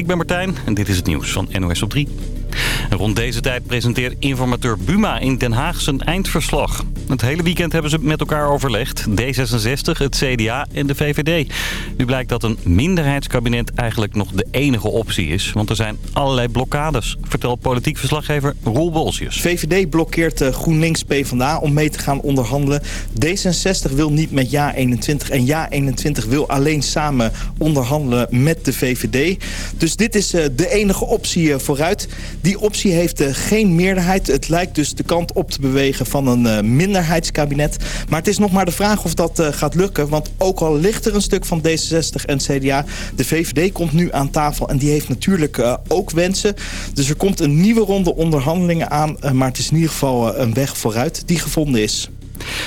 ik ben Martijn en dit is het nieuws van NOS op 3. rond deze tijd presenteert informateur Buma in Den Haag zijn eindverslag. Het hele weekend hebben ze met elkaar overlegd. D66, het CDA en de VVD. Nu blijkt dat een minderheidskabinet eigenlijk nog de enige optie is. Want er zijn allerlei blokkades, vertelt politiek verslaggever Roel Bolsjes. VVD blokkeert uh, GroenLinks PvdA om mee te gaan onderhandelen. D66 wil niet met Ja21 en Ja21 wil alleen samen onderhandelen met de VVD. Dus dit is uh, de enige optie uh, vooruit. Die optie heeft geen meerderheid. Het lijkt dus de kant op te bewegen van een minderheid minderheidskabinet. Maar het is nog maar de vraag of dat uh, gaat lukken. Want ook al ligt er een stuk van D66 en CDA... de VVD komt nu aan tafel en die heeft natuurlijk uh, ook wensen. Dus er komt een nieuwe ronde onderhandelingen aan. Uh, maar het is in ieder geval een weg vooruit die gevonden is.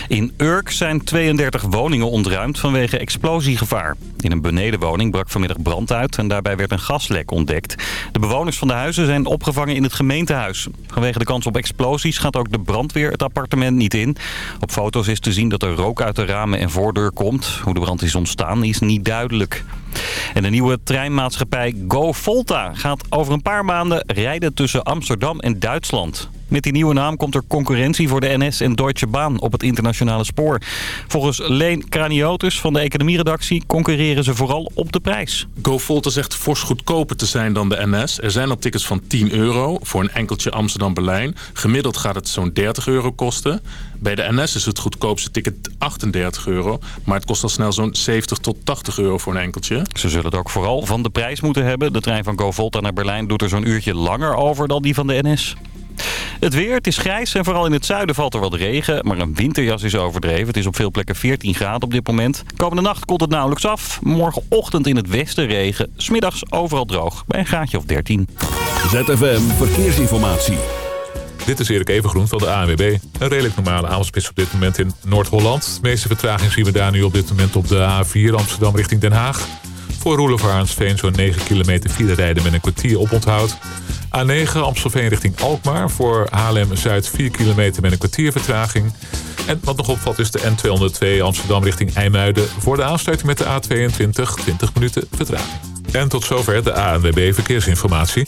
In Urk zijn 32 woningen ontruimd vanwege explosiegevaar. In een benedenwoning brak vanmiddag brand uit en daarbij werd een gaslek ontdekt. De bewoners van de huizen zijn opgevangen in het gemeentehuis. Vanwege de kans op explosies gaat ook de brandweer het appartement niet in. Op foto's is te zien dat er rook uit de ramen en voordeur komt. Hoe de brand is ontstaan is niet duidelijk. En de nieuwe treinmaatschappij Go Volta gaat over een paar maanden rijden tussen Amsterdam en Duitsland. Met die nieuwe naam komt er concurrentie voor de NS en Deutsche Bahn op het internationale spoor. Volgens Leen Kraniotis van de economieredactie concurreren ze vooral op de prijs. GoVolta zegt fors goedkoper te zijn dan de NS. Er zijn al tickets van 10 euro voor een enkeltje Amsterdam-Berlijn. Gemiddeld gaat het zo'n 30 euro kosten. Bij de NS is het goedkoopste ticket 38 euro. Maar het kost al snel zo'n 70 tot 80 euro voor een enkeltje. Ze zullen het ook vooral van de prijs moeten hebben. De trein van GoVolta naar Berlijn doet er zo'n uurtje langer over dan die van de NS. Het weer, het is grijs en vooral in het zuiden valt er wat regen. Maar een winterjas is overdreven. Het is op veel plekken 14 graden op dit moment. Komende nacht komt het nauwelijks af. Morgenochtend in het westen regen. Smiddags overal droog. Bij een graadje of 13. ZFM Verkeersinformatie. Dit is Erik Evengroen van de ANWB. Een redelijk normale avondspits op dit moment in Noord-Holland. De meeste vertraging zien we daar nu op dit moment op de A4 Amsterdam richting Den Haag. Voor Roelofarensveen zo'n 9 kilometer file rijden met een kwartier op onthoud. A9 Amstelveen richting Alkmaar. Voor Haarlem-Zuid 4 kilometer met een kwartier vertraging. En wat nog opvalt is de N202 Amsterdam richting IJmuiden. Voor de aansluiting met de A22 20 minuten vertraging. En tot zover de ANWB Verkeersinformatie.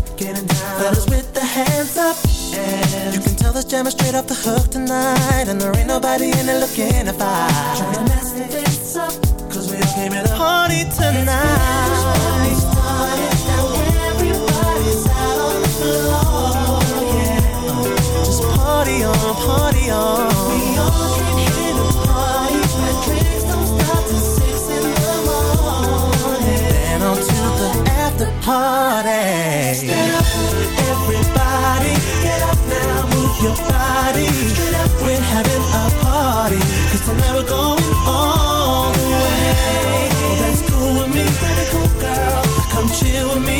getting down. Fellas with the hands up. And you can tell this jam is straight off the hook tonight. And there ain't nobody in it looking to fight. Trying to mess things up. Cause we all came here to party tonight. Everybody's out on the floor. Yeah. Just party on, party on. We all everybody's way. Stand up, everybody, get up now, move your body. We're having a party, cause tonight we're going all the way. Well, that's cool with me, pretty cool girl. Come chill with me,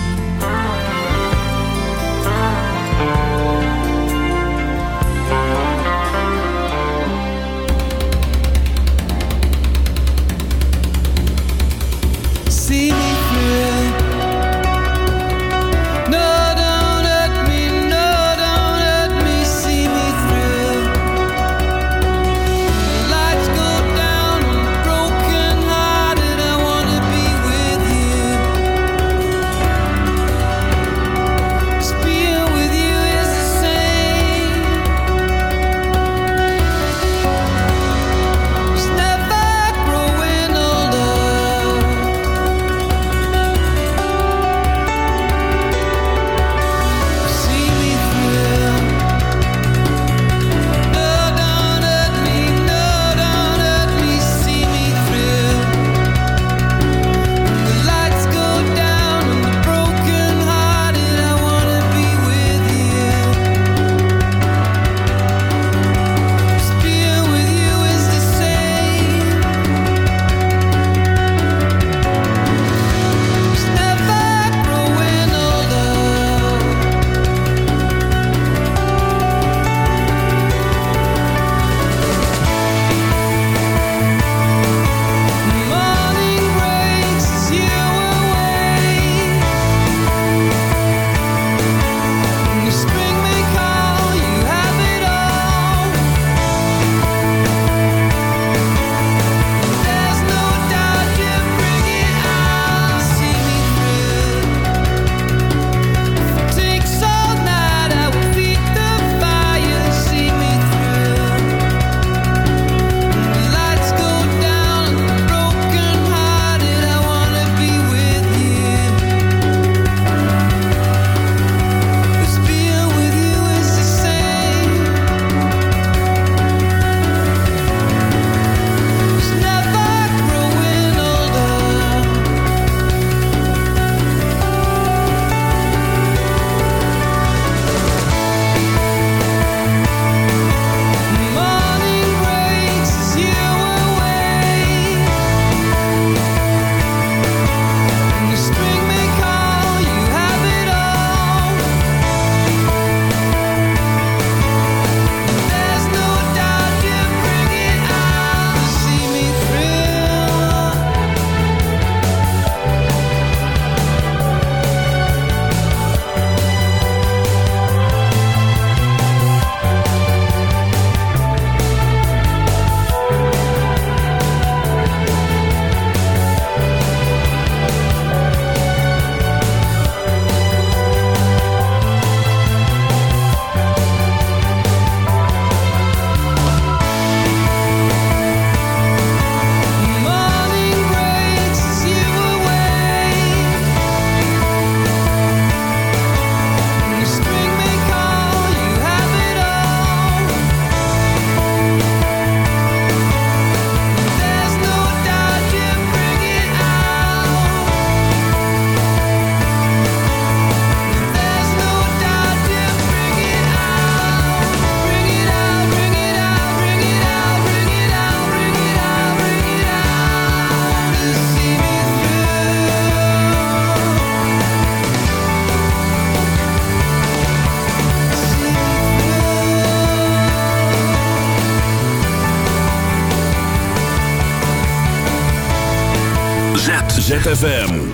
ZFM.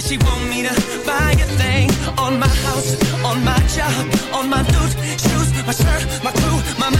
Said she want me to buy a thing on my house, on my job, on my food, shoes, my shirt, my crew, my.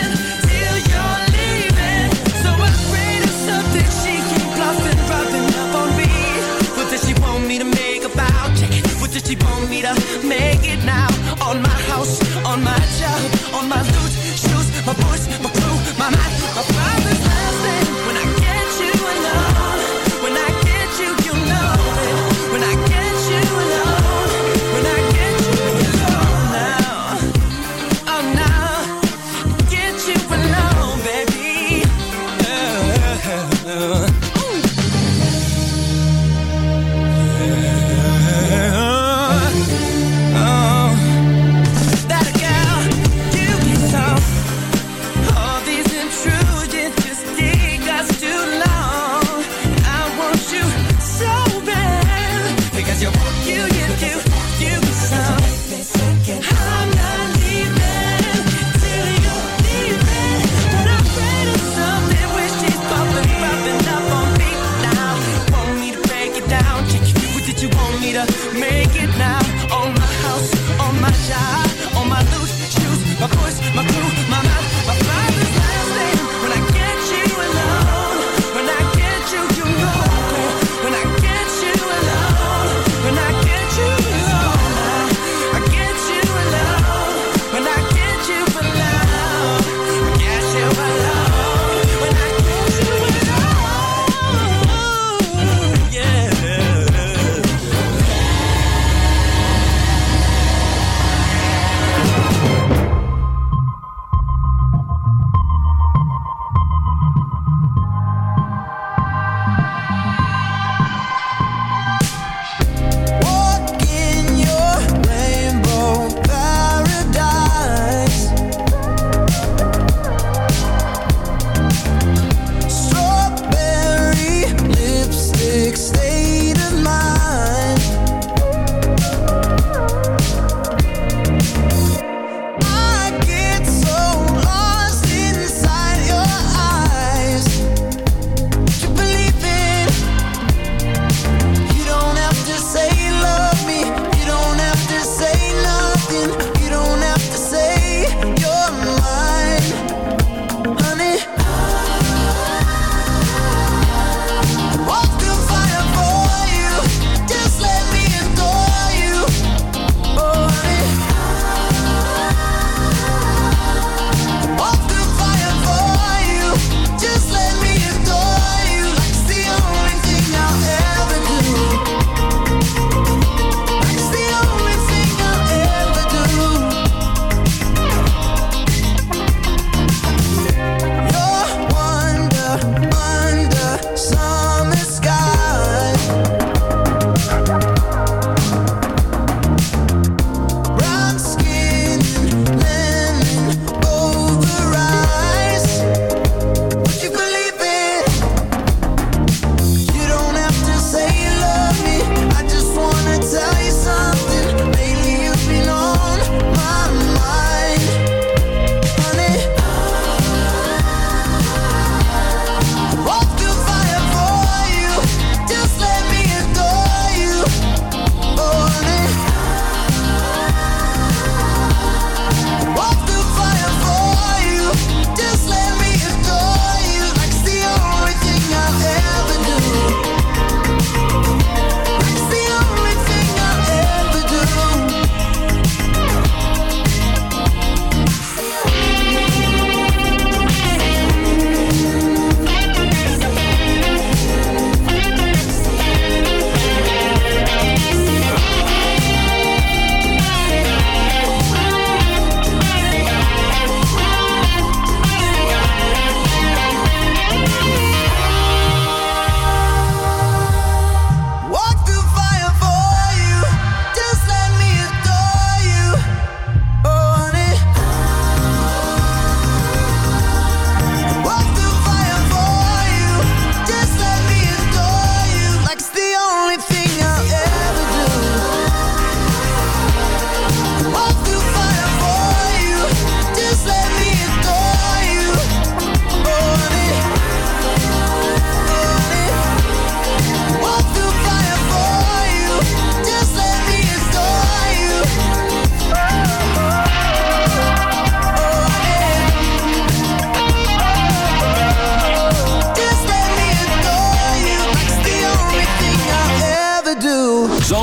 me to make about What does she want me to make it now? On my house, on my job, on my loot, shoes, my boots, my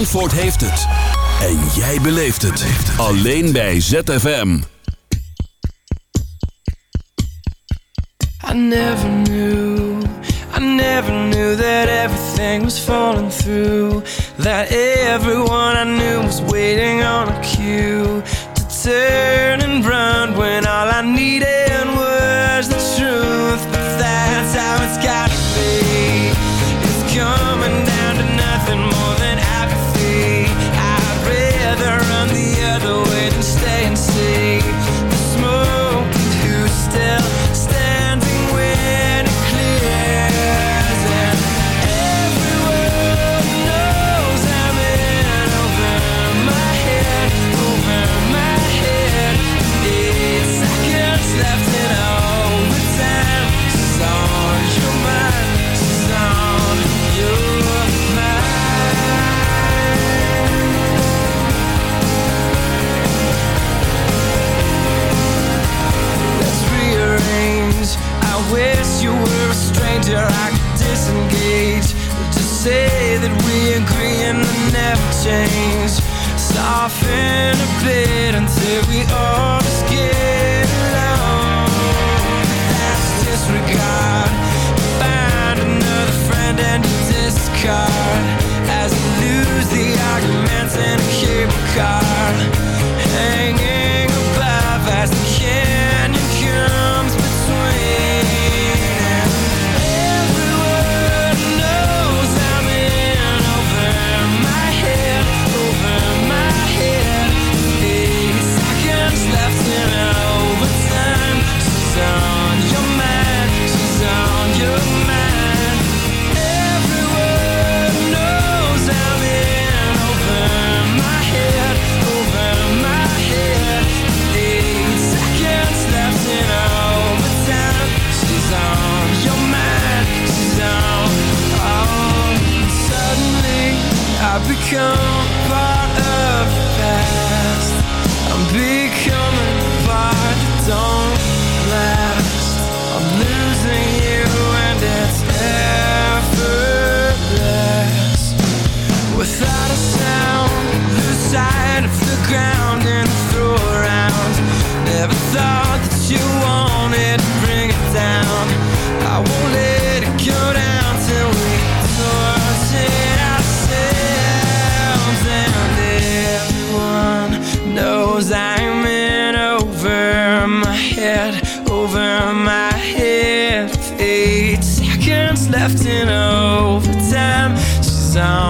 Zandvoort heeft het. En jij beleeft het. Alleen bij ZFM. I never knew, I never knew that everything was falling through. That everyone I knew was waiting on a cue to turn and run when all I needed say that we agree and then never change. Soften a bit until we all just get along. That's disregard. Find another friend and discard. As we lose the arguments in a cable I She's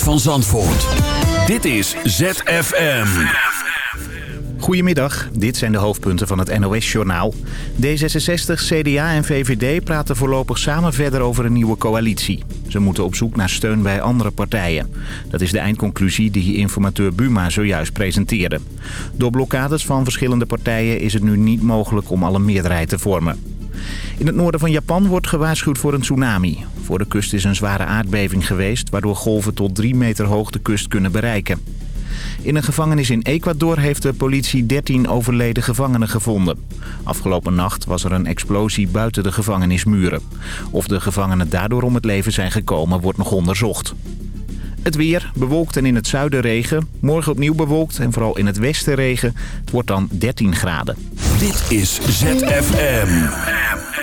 van Zandvoort. Dit is ZFM. Goedemiddag, dit zijn de hoofdpunten van het NOS-journaal. D66, CDA en VVD praten voorlopig samen verder over een nieuwe coalitie. Ze moeten op zoek naar steun bij andere partijen. Dat is de eindconclusie die informateur Buma zojuist presenteerde. Door blokkades van verschillende partijen is het nu niet mogelijk om al een meerderheid te vormen. In het noorden van Japan wordt gewaarschuwd voor een tsunami. Voor de kust is een zware aardbeving geweest... waardoor golven tot 3 meter hoog de kust kunnen bereiken. In een gevangenis in Ecuador heeft de politie 13 overleden gevangenen gevonden. Afgelopen nacht was er een explosie buiten de gevangenismuren. Of de gevangenen daardoor om het leven zijn gekomen wordt nog onderzocht. Het weer, bewolkt en in het zuiden regen. Morgen opnieuw bewolkt en vooral in het westen regen. Het wordt dan 13 graden. Dit is ZFM.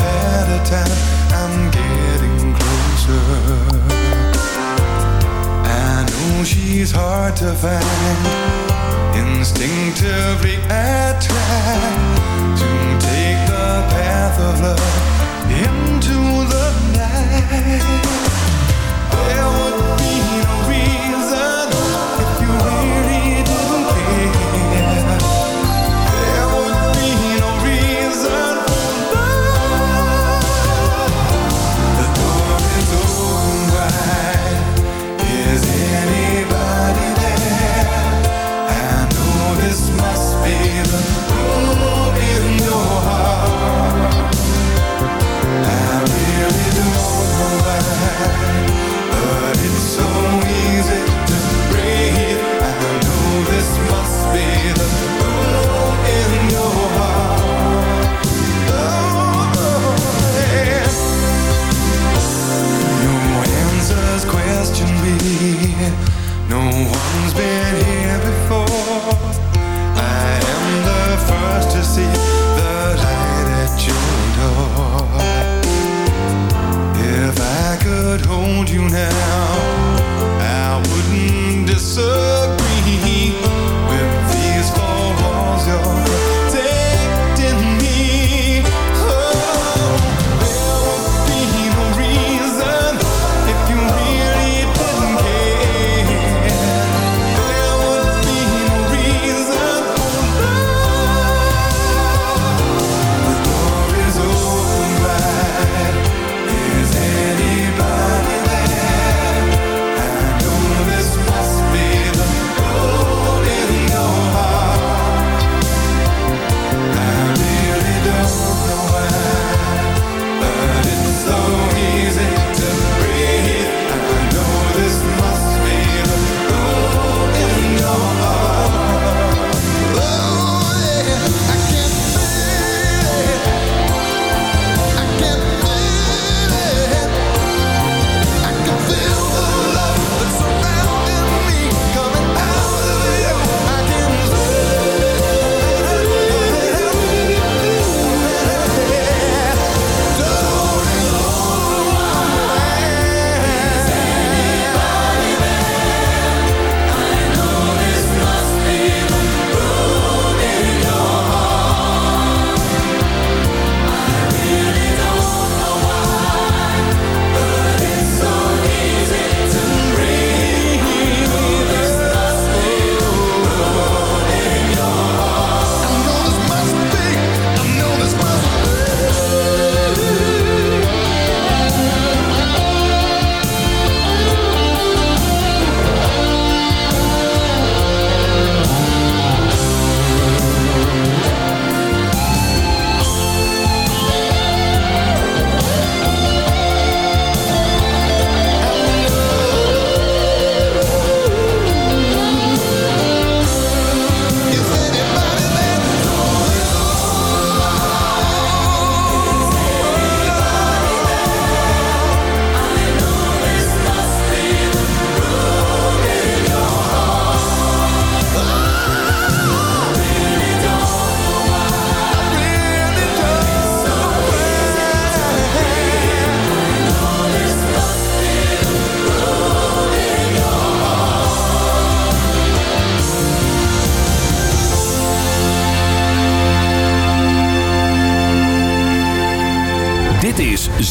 at a time. I'm getting closer. I know she's hard to find. Instinctively to take the path of love into the night.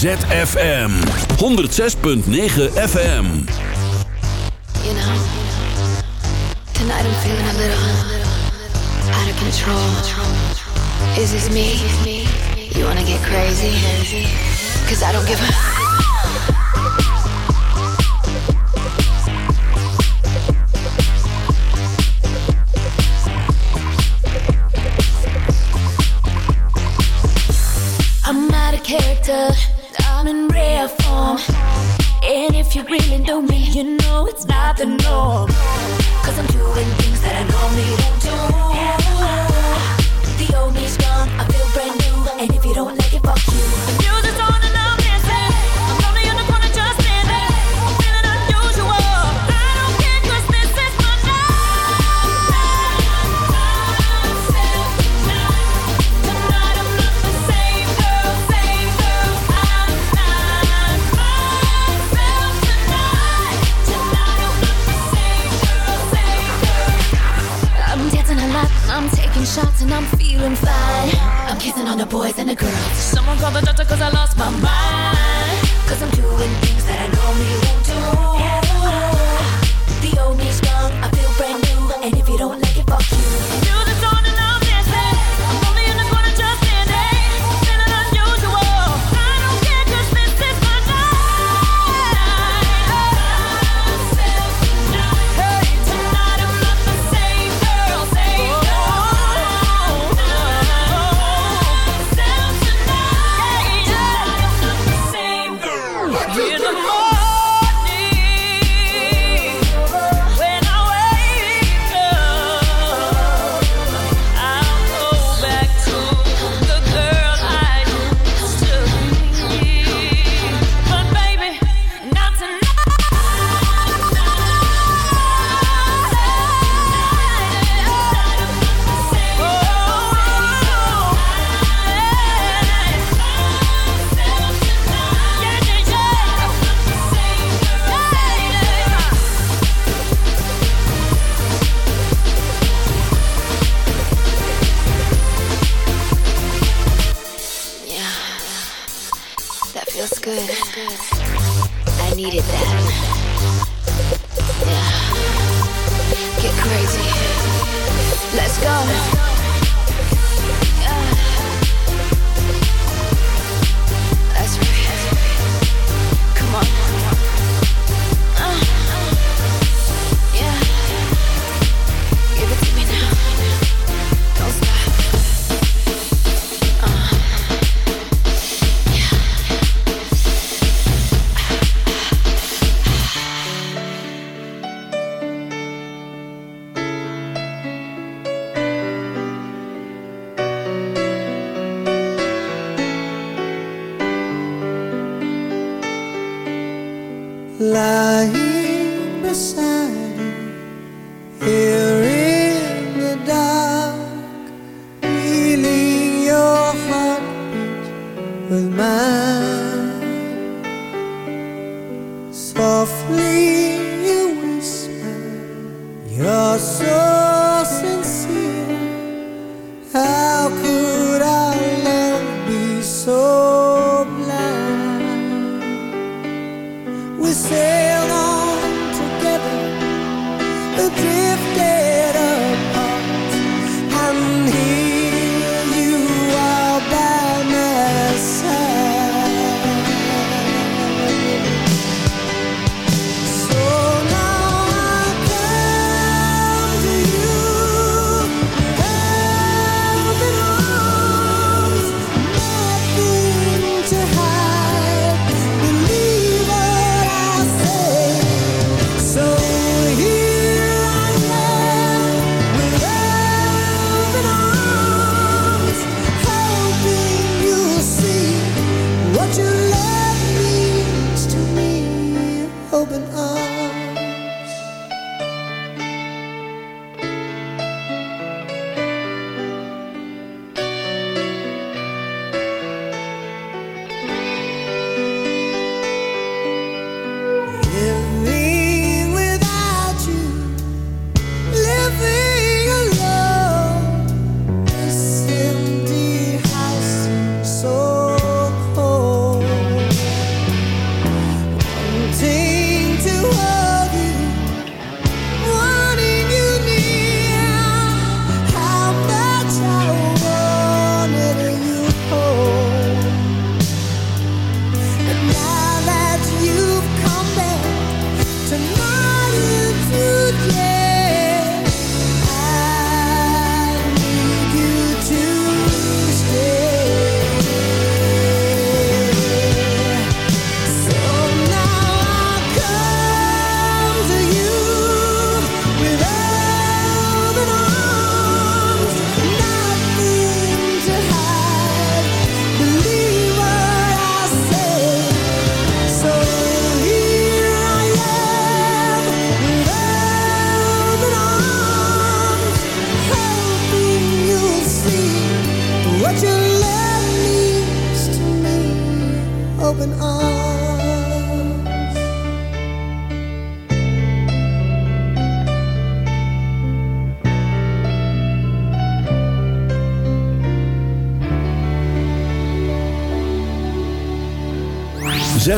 ZFM 106.9 FM. You know, tonight I'm feeling a little, out of control. Is this me? You wanna get crazy? Cause I don't give a... window me. You know it's not the norm. Cause I'm doing things that I normally won't the boys and the girls. Someone call the doctor cause I lost my mind. Cause I'm doing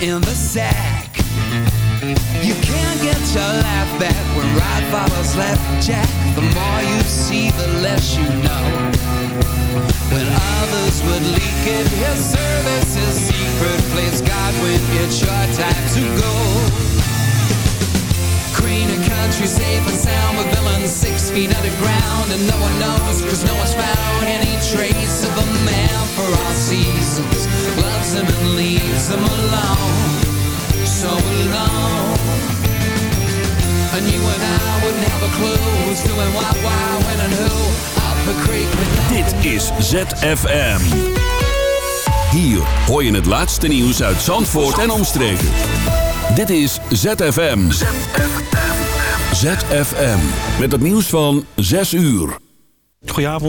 In the sack. You can't get your laugh back when right follows left, Jack. The more you see, the less you know. When others would leak it, his service is secret. Plays God when it's your time to go. Green and country, safe and sound, with villains six feet underground, and no one knows, cause no one's found any trace of a man for all seasons. Loves him and leaves him alone, so alone. And you and I wouldn't have a clue who's doing what, why, when, and who. Up the creek with Dit is ZFM. Hier hoor je het laatste nieuws uit Zandvoort en omstreken. Dit is ZFM. ZFM. Met het nieuws van 6 uur. Goedenavond.